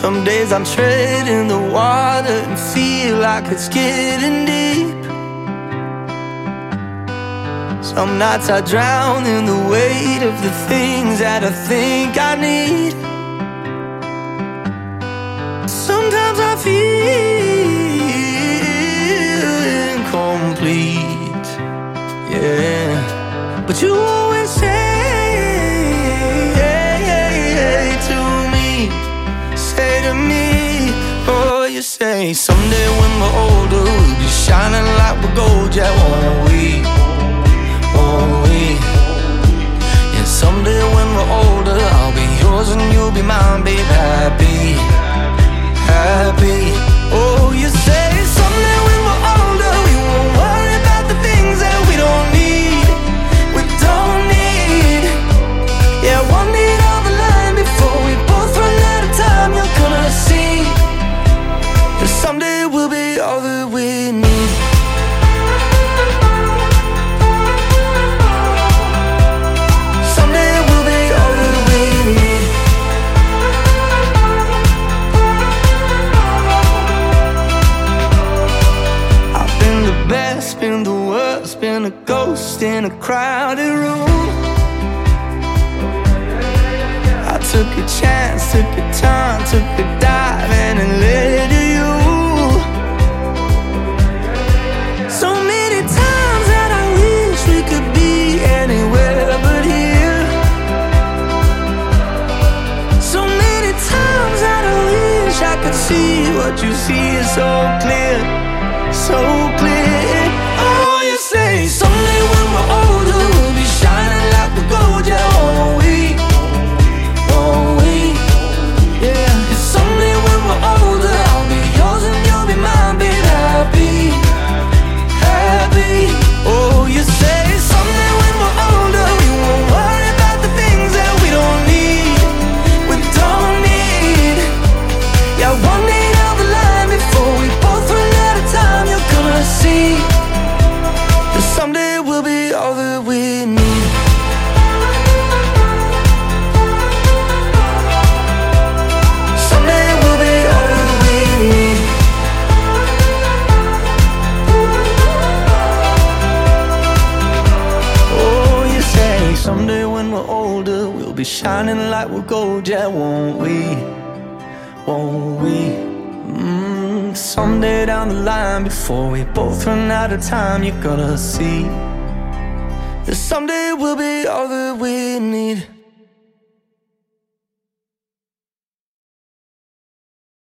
Some days I'm treading the water and feel like it's getting deep. Some nights I drown in the weight of the things that I think I need. Sometimes I feel incomplete, yeah. But you say someday when we're older, we'll be shining like we're gold, yeah, won't we? Won't we? And someday when we're older, I'll be yours and you'll be mine, happy, happy. The worst, been a ghost in a crowded room. I took a chance, took a turn, took a dive, and it led to you. So many times that I wish we could be anywhere but here. So many times that I wish I could see what you see is so clear, so clear. Someday we'll be all that we need. Someday we'll be all that we need. Oh, you say someday when we're older, we'll be shining like we're gold, yeah, won't we? Won't we? Someday down the line, before we both run out of time, you're gonna see that someday we'll be all that we need.